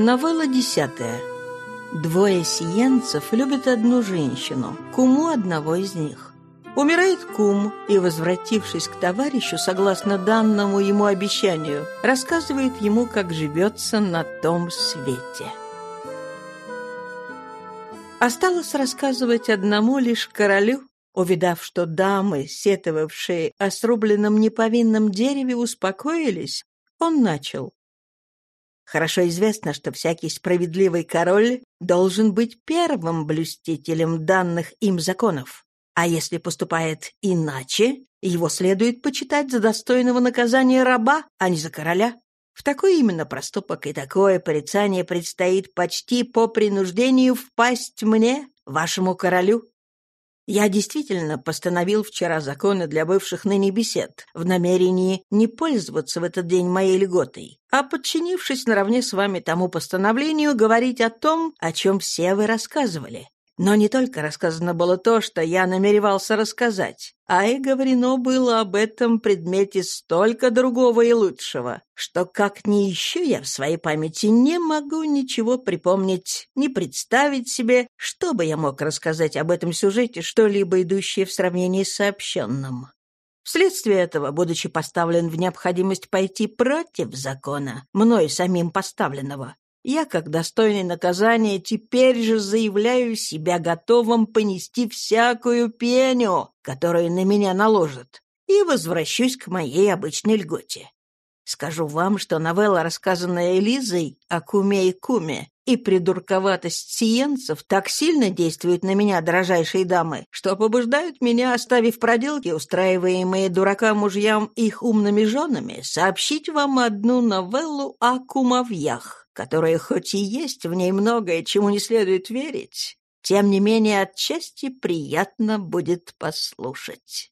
Новелла десятая. Двое сиенцев любят одну женщину, куму одного из них. Умирает кум и, возвратившись к товарищу, согласно данному ему обещанию, рассказывает ему, как живется на том свете. Осталось рассказывать одному лишь королю, увидав, что дамы, сетовавшие о срубленном неповинном дереве, успокоились, он начал. Хорошо известно, что всякий справедливый король должен быть первым блюстителем данных им законов. А если поступает иначе, его следует почитать за достойного наказания раба, а не за короля. В такой именно проступок и такое порицание предстоит почти по принуждению впасть мне, вашему королю. Я действительно постановил вчера законы для бывших ныне бесед в намерении не пользоваться в этот день моей льготой, а, подчинившись наравне с вами тому постановлению, говорить о том, о чем все вы рассказывали. Но не только рассказано было то, что я намеревался рассказать, а и говорено было об этом предмете столько другого и лучшего, что как ни ищу я в своей памяти не могу ничего припомнить, не представить себе, что бы я мог рассказать об этом сюжете, что-либо идущее в сравнении с сообщенным. Вследствие этого, будучи поставлен в необходимость пойти против закона, мной самим поставленного, я, как достойный наказания, теперь же заявляю себя готовым понести всякую пеню, которую на меня наложат, и возвращусь к моей обычной льготе. Скажу вам, что новелла, рассказанная Элизой о куме и куме, и придурковатость сиенцев так сильно действует на меня, дорожайшие дамы, что побуждают меня, оставив проделки, устраиваемые дуракам мужьям их умными женами, сообщить вам одну новеллу о кумовьях которая хоть и есть в ней многое, чему не следует верить, тем не менее отчасти приятно будет послушать.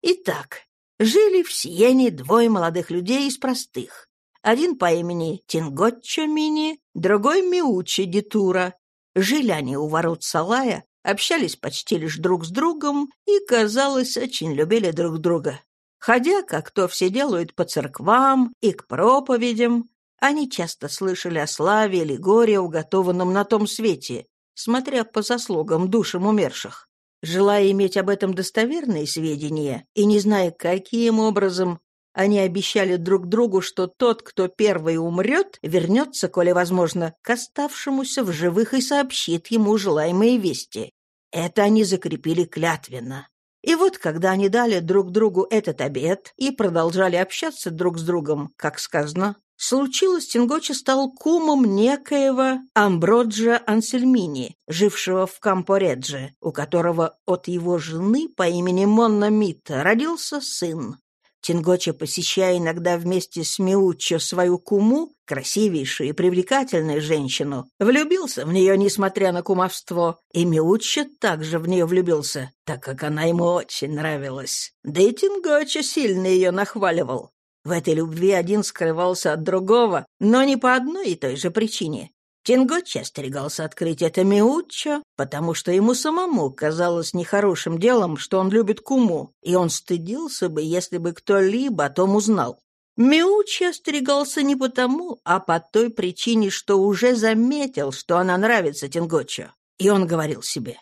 Итак, жили в Сиене двое молодых людей из простых. Один по имени Тинготчо Мини, другой Миучи Дитура. Жили они у ворот Салая, общались почти лишь друг с другом и, казалось, очень любили друг друга. Ходя, как то все делают, по церквам и к проповедям, они часто слышали о славе или горе, уготованном на том свете, смотря по заслугам душам умерших. Желая иметь об этом достоверные сведения и не зная, каким образом, они обещали друг другу, что тот, кто первый умрет, вернется, коли возможно, к оставшемуся в живых и сообщит ему желаемые вести. Это они закрепили клятвенно. И вот, когда они дали друг другу этот обед и продолжали общаться друг с другом, как сказано, Случилось, Тингочи стал кумом некоего Амброджа Ансельмини, жившего в Кампоредже, у которого от его жены по имени Монна Митта родился сын. Тингочи, посещая иногда вместе с Миуччо свою куму, красивейшую и привлекательную женщину, влюбился в нее, несмотря на кумовство, и Миуччо также в нее влюбился, так как она ему очень нравилась. Да и Тингочи сильно ее нахваливал. В этой любви один скрывался от другого, но не по одной и той же причине. Тингочи остерегался открыть это Миуччо, потому что ему самому казалось нехорошим делом, что он любит куму, и он стыдился бы, если бы кто-либо о том узнал. Миуччи остерегался не потому, а по той причине, что уже заметил, что она нравится Тингочо. И он говорил себе,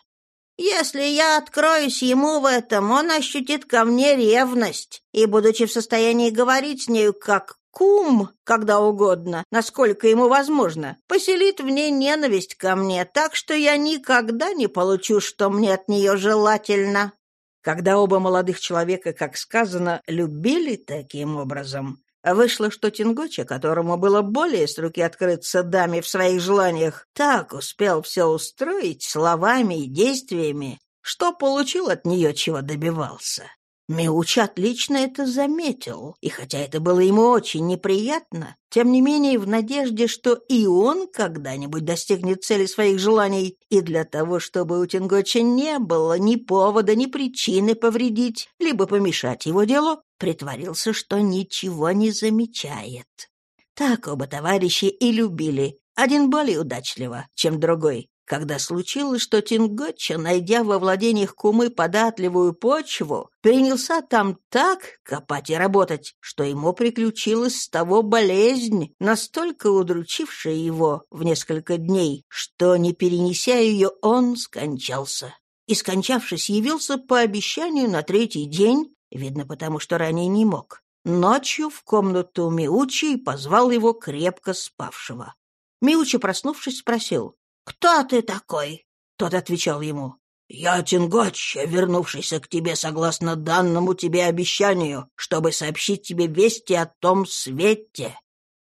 если я откроюсь ему в этом, он ощутит ко мне ревность, и, будучи в состоянии говорить с нею как кум, когда угодно, насколько ему возможно, поселит в ней ненависть ко мне, так что я никогда не получу, что мне от нее желательно». Когда оба молодых человека, как сказано, любили таким образом, Вышло, что Тингоча, которому было более с руки открыться даме в своих желаниях, так успел все устроить словами и действиями, что получил от нее, чего добивался. Миуч отлично это заметил, и хотя это было ему очень неприятно, тем не менее в надежде, что и он когда-нибудь достигнет цели своих желаний, и для того, чтобы у Тингоча не было ни повода, ни причины повредить, либо помешать его делу, притворился, что ничего не замечает. Так оба товарища и любили, один более удачливо, чем другой, когда случилось, что Тинготча, найдя во владениях кумы податливую почву, принялся там так копать и работать, что ему приключилась с того болезнь, настолько удручившая его в несколько дней, что, не перенеся ее, он скончался. И, скончавшись, явился по обещанию на третий день, видно потому, что ранее не мог, ночью в комнату Миучи и позвал его крепко спавшего. Миучи, проснувшись, спросил, «Кто ты такой?» Тот отвечал ему, «Я Тинготча, вернувшийся к тебе согласно данному тебе обещанию, чтобы сообщить тебе вести о том свете».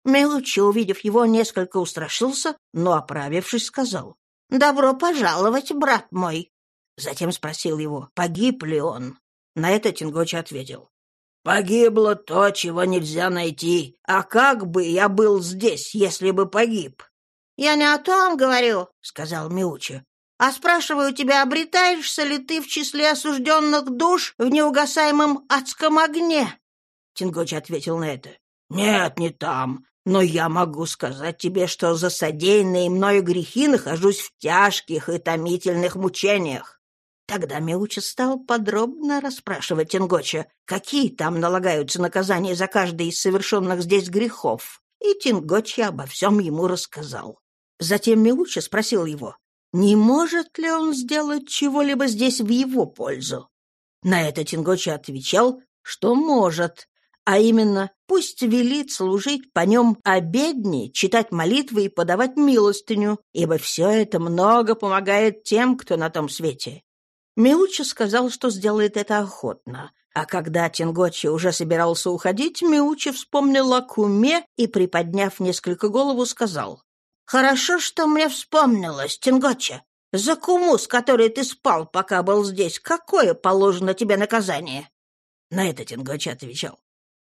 Милучи, увидев его, несколько устрашился, но, оправившись, сказал, «Добро пожаловать, брат мой». Затем спросил его, погиб ли он. На это Тингочи ответил, «Погибло то, чего нельзя найти. А как бы я был здесь, если бы погиб?» «Я не о том говорю», — сказал Миучи. «А спрашиваю тебя, обретаешься ли ты в числе осужденных душ в неугасаемом адском огне?» Тингочи ответил на это. «Нет, не там. Но я могу сказать тебе, что за содеянные мною грехи нахожусь в тяжких и томительных мучениях». Тогда Миучи стал подробно расспрашивать Тингоча, какие там налагаются наказания за каждый из совершенных здесь грехов. И Тингочи обо всем ему рассказал. Затем Милуча спросил его, не может ли он сделать чего-либо здесь в его пользу. На это Тингочи отвечал, что может, а именно пусть велит служить по нем обедни, читать молитвы и подавать милостыню, ибо все это много помогает тем, кто на том свете. Миучи сказал, что сделает это охотно, а когда Тингочи уже собирался уходить, Миучи вспомнил о куме и, приподняв несколько голову, сказал, Хорошо, что мне вспомнилось, Тингоча. За куму, с которой ты спал, пока был здесь, какое положено тебе наказание?» На это Тингоча отвечал.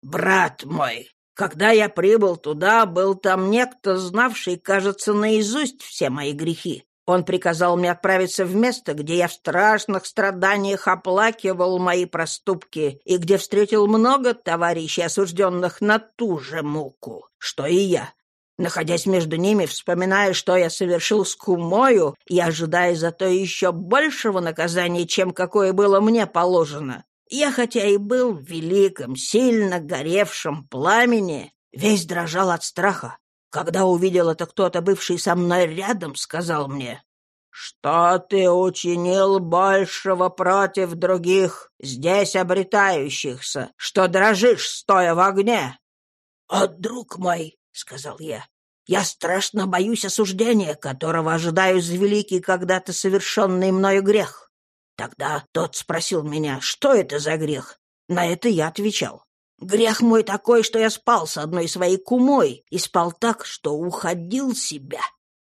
«Брат мой, когда я прибыл туда, был там некто, знавший, кажется, наизусть все мои грехи. Он приказал мне отправиться в место, где я в страшных страданиях оплакивал мои проступки и где встретил много товарищей, осужденных на ту же муку, что и я. Находясь между ними, вспоминая, что я совершил с кумою, и ожидая зато еще большего наказания, чем какое было мне положено, я, хотя и был в великом, сильно горевшем пламени, весь дрожал от страха. Когда увидел это кто-то, бывший со мной рядом, сказал мне, «Что ты учинил большего против других, здесь обретающихся, что дрожишь, стоя в огне?» «О, друг мой, — сказал я. «Я страшно боюсь осуждения, которого ожидаю за великий когда-то совершенный мною грех». Тогда тот спросил меня, что это за грех. На это я отвечал. «Грех мой такой, что я спал с одной своей кумой, и спал так, что уходил себя».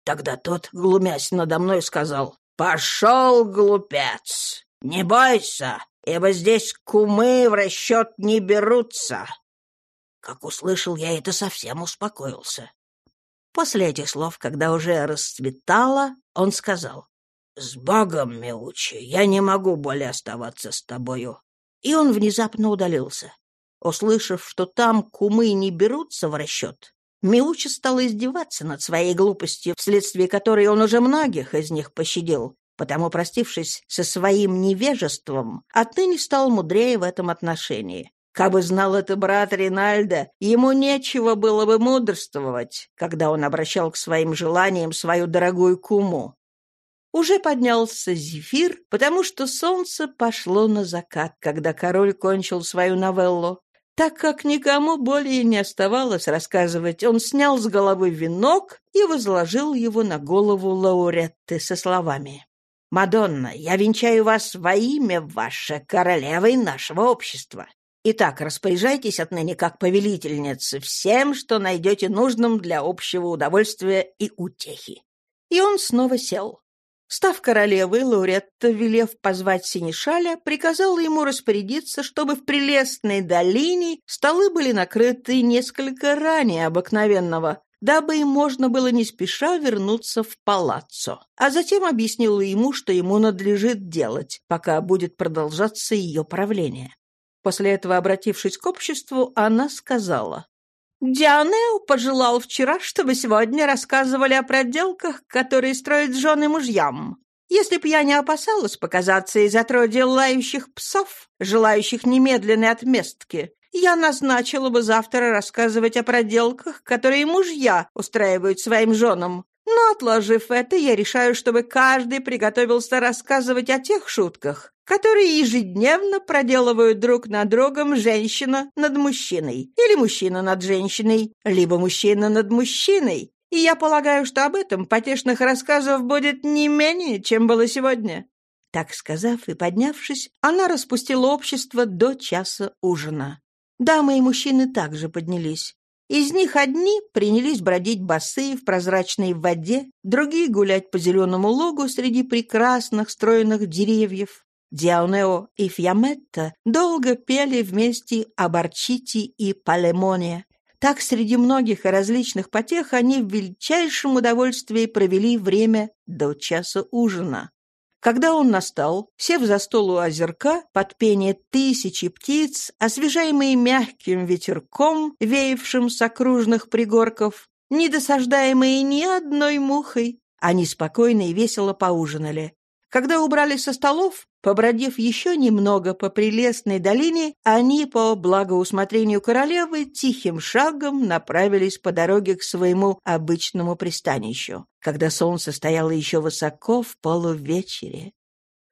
Тогда тот, глумясь надо мной, сказал, «Пошел, глупец! Не бойся, ибо здесь кумы в расчет не берутся. Как услышал я это, совсем успокоился. После этих слов, когда уже расцветало, он сказал, «С Богом, Меучи, я не могу более оставаться с тобою». И он внезапно удалился. Услышав, что там кумы не берутся в расчет, Миучи стал издеваться над своей глупостью, вследствие которой он уже многих из них пощадил, потому, простившись со своим невежеством, отныне стал мудрее в этом отношении. Кабы знал это брат Ринальда, ему нечего было бы мудрствовать, когда он обращал к своим желаниям свою дорогую куму. Уже поднялся зефир, потому что солнце пошло на закат, когда король кончил свою новеллу. Так как никому более не оставалось рассказывать, он снял с головы венок и возложил его на голову лауретты со словами «Мадонна, я венчаю вас во имя ваше, королевой нашего общества. Итак, распоряжайтесь отныне как повелительницы всем, что найдете нужным для общего удовольствия и утехи». И он снова сел. Став королевой, Лауретта, велев позвать Синишаля, приказала ему распорядиться, чтобы в прелестной долине столы были накрыты несколько ранее обыкновенного, дабы им можно было не спеша вернуться в палаццо. А затем объяснила ему, что ему надлежит делать, пока будет продолжаться ее правление. После этого, обратившись к обществу, она сказала, Дианео пожелал вчера, чтобы сегодня рассказывали о проделках, которые строят жены мужьям. Если б я не опасалась показаться из отродья лающих псов, желающих немедленной отместки, я назначила бы завтра рассказывать о проделках, которые мужья устраивают своим женам. Но, отложив это, я решаю, чтобы каждый приготовился рассказывать о тех шутках, которые ежедневно проделывают друг над другом женщина над мужчиной, или мужчина над женщиной, либо мужчина над мужчиной. И я полагаю, что об этом потешных рассказов будет не менее, чем было сегодня». Так сказав и поднявшись, она распустила общество до часа ужина. Дамы и мужчины также поднялись. Из них одни принялись бродить босые в прозрачной воде, другие гулять по зеленому лугу среди прекрасных стройных деревьев. Диаунео и Фьяметта долго пели вместе об Арчите и Палемоне. Так среди многих и различных потех они в величайшем удовольствии провели время до часа ужина. Когда он настал, сев за стол у озерка, под пение тысячи птиц, освежаемые мягким ветерком, веявшим с окружных пригорков, не досаждаемые ни одной мухой, они спокойно и весело поужинали. Когда убрали со столов, побродив еще немного по прелестной долине, они по благоусмотрению королевы тихим шагом направились по дороге к своему обычному пристанищу, когда солнце стояло еще высоко в полувечере.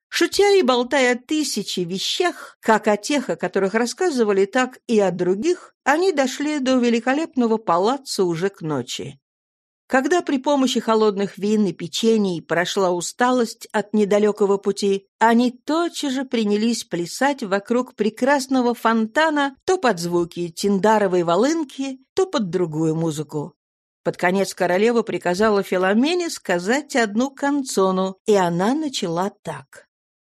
Шутя и болтая о тысячи вещах, как о тех, о которых рассказывали, так и о других, они дошли до великолепного палаца уже к ночи. Когда при помощи холодных вин и печений прошла усталость от недалекого пути, они тотчас же принялись плясать вокруг прекрасного фонтана то под звуки тиндаровой волынки, то под другую музыку. Под конец королева приказала Филомене сказать одну канцону, и она начала так.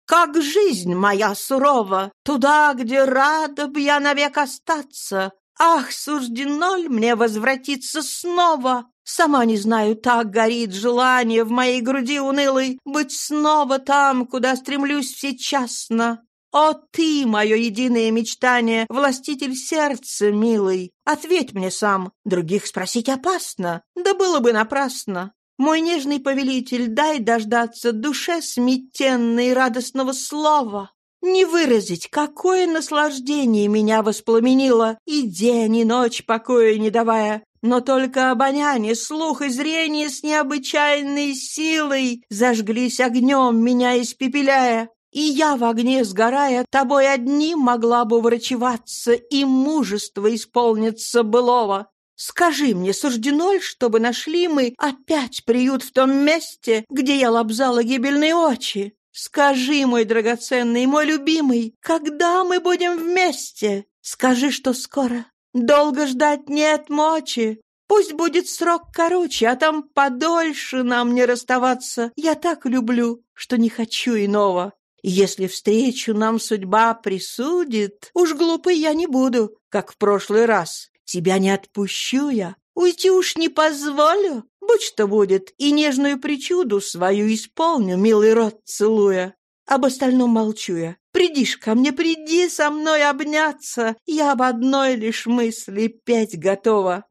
«Как жизнь моя сурова, туда, где рада б я навек остаться, Ах, суждено ли мне возвратиться снова? Сама не знаю, так горит желание в моей груди унылой быть снова там, куда стремлюсь всечасно. О, ты, мое единое мечтание, властитель сердца, милый, ответь мне сам. Других спросить опасно, да было бы напрасно. Мой нежный повелитель, дай дождаться душе сметенной радостного слова. Не выразить, какое наслаждение меня воспламенило, и день, и ночь покоя не давая. Но только обоняние, слух и зрение с необычайной силой зажглись огнем, меня испепеляя. И я в огне сгорая, тобой одним могла бы врачеваться, и мужество исполниться былого. Скажи мне, суждено ли, чтобы нашли мы опять приют в том месте, где я лобзала гибельные очи? Скажи, мой драгоценный, мой любимый, когда мы будем вместе? Скажи, что скоро. Долго ждать нет мочи. Пусть будет срок короче, а там подольше нам не расставаться. Я так люблю, что не хочу иного. Если встречу нам судьба присудит, уж глупый я не буду, как в прошлый раз. Тебя не отпущу я, Уйти уж не позволю, будь что будет, и нежную причуду свою исполню, милый рот целуя. Об остальном молчу я. Придишь ко мне, приди со мной обняться, я об одной лишь мысли петь готова».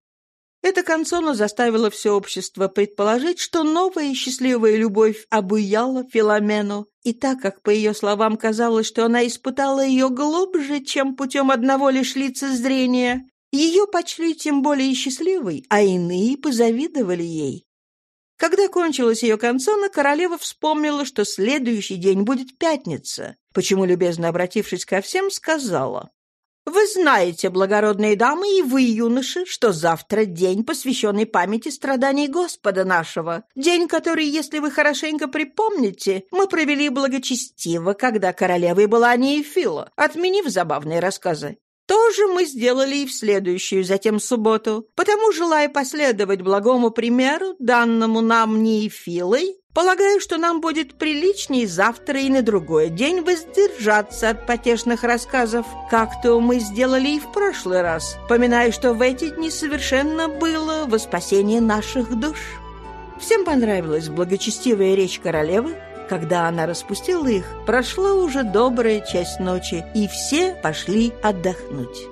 Эта консона заставила все общество предположить, что новая и счастливая любовь обуяла Филомену, и так как, по ее словам, казалось, что она испытала ее глубже, чем путем одного лишь лицезрения, ее почли тем более счастливой, а иные позавидовали ей. Когда кончилась ее концона, королева вспомнила, что следующий день будет пятница, почему, любезно обратившись ко всем, сказала, «Вы знаете, благородные дамы, и вы, юноши, что завтра день, посвященный памяти страданий Господа нашего, день, который, если вы хорошенько припомните, мы провели благочестиво, когда королевой была Неефила, отменив забавные рассказы. То же мы сделали и в следующую затем субботу. Потому, желая последовать благому примеру, данному нам Неефилой, полагаю, что нам будет приличней завтра и на другой день воздержаться от потешных рассказов, как-то мы сделали и в прошлый раз, поминая, что в эти дни совершенно было во спасение наших душ. Всем понравилась благочестивая речь королевы, когда она распустила их, прошла уже добрая часть ночи, и все пошли отдохнуть.